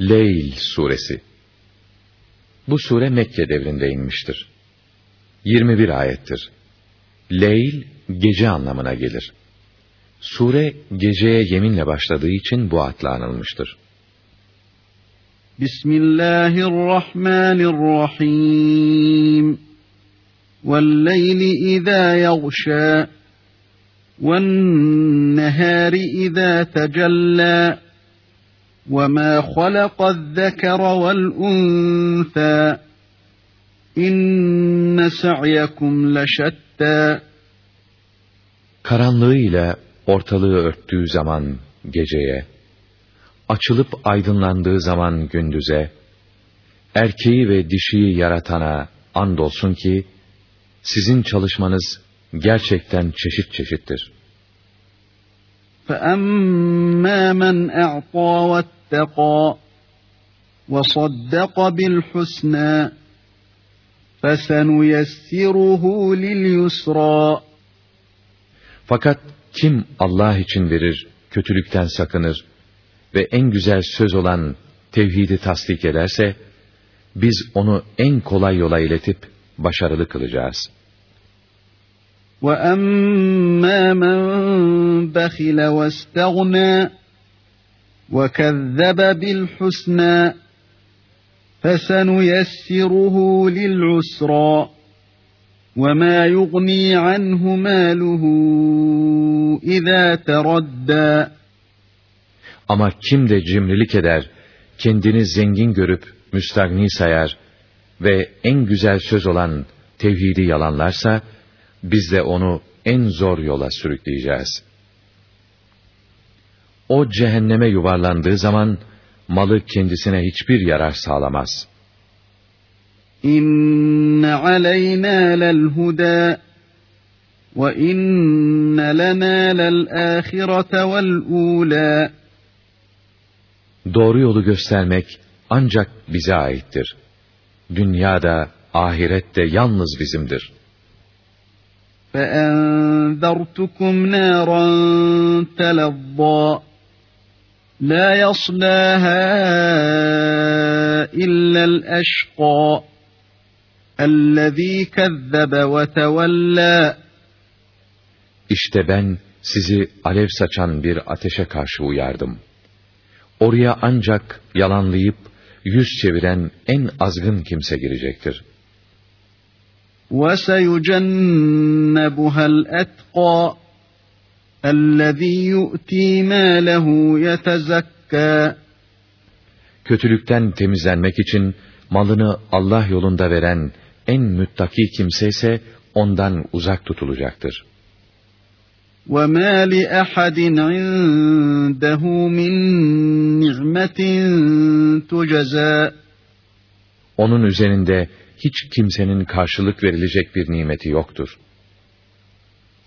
Leyl suresi Bu sure Mekke devrinde inmiştir. 21 ayettir. Leyl, gece anlamına gelir. Sure, geceye yeminle başladığı için bu adla anılmıştır. Bismillahirrahmanirrahim. وَاللَّيْلِ إِذَا يَغْشَى وَالنَّهَارِ إِذَا تَجَلَّى وَمَا خَلَقَ الذَّكَرَ وَالْأُنْثَى İnne sa'yakum leşetta. Karanlığıyla ortalığı örttüğü zaman geceye, açılıp aydınlandığı zaman gündüze, erkeği ve dişiyi yaratana andolsun ki, sizin çalışmanız gerçekten çeşit çeşittir. فَأَمَّا مَنْ اَعْطَى وَاتَّقَى وَصَدَّقَ بِالْحُسْنَى فَسَنُيَسِّرُهُ لِلْيُسْرَى Fakat kim Allah için verir, kötülükten sakınır ve en güzel söz olan tevhidi tasdik ederse, biz onu en kolay yola iletip başarılı kılacağız.'' وَأَمَّا مَنْ بَخِلَ وَاسْتَغْنَى وَكَذَّبَ بِالْحُسْنَى فَسَنُيَسِّرُهُ لِلْعُسْرَى وَمَا يُغْنِي عَنْهُ مَالُهُ اِذَا تَرَدَّى Ama kim de cimrilik eder, kendini zengin görüp müstagni sayar ve en güzel söz olan tevhidi yalanlarsa, biz de onu en zor yola sürükleyeceğiz. O cehenneme yuvarlandığı zaman, malı kendisine hiçbir yarar sağlamaz. İnne aleyna lel huda ve inne lena lel ahirete vel ula. Doğru yolu göstermek ancak bize aittir. Dünyada, ahirette yalnız bizimdir. فَاَنْذَرْتُكُمْ نَارًا تَلَظَّى لا يصلاها إلا الأشقى الذي كذب وتولى İşte ben sizi alev saçan bir ateşe karşı uyardım. Oraya ancak yalanlayıp yüz çeviren en azgın kimse girecektir. وَسَيُجَنَّبُهَا الْأَتْقَى اَلَّذ۪ي يُؤْت۪ي مَالَهُ يَتَزَكَّى Kötülükten temizlenmek için malını Allah yolunda veren en müttaki kimse ise ondan uzak tutulacaktır. وَمَا لِأَحَدٍ عِنْدَهُ مِنْ نِعْمَةٍ تُجَزَى Onun üzerinde hiç kimsenin karşılık verilecek bir nimeti yoktur.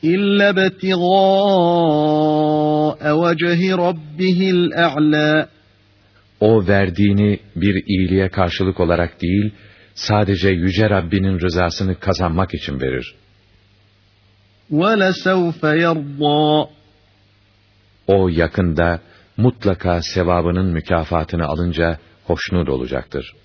İlla betigâ'e vecehi rabbihil a'lâ. O verdiğini bir iyiliğe karşılık olarak değil, sadece Yüce Rabbinin rızasını kazanmak için verir. وَلَسَوْفَ يَرْضَى O yakında mutlaka sevabının mükafatını alınca hoşnut olacaktır.''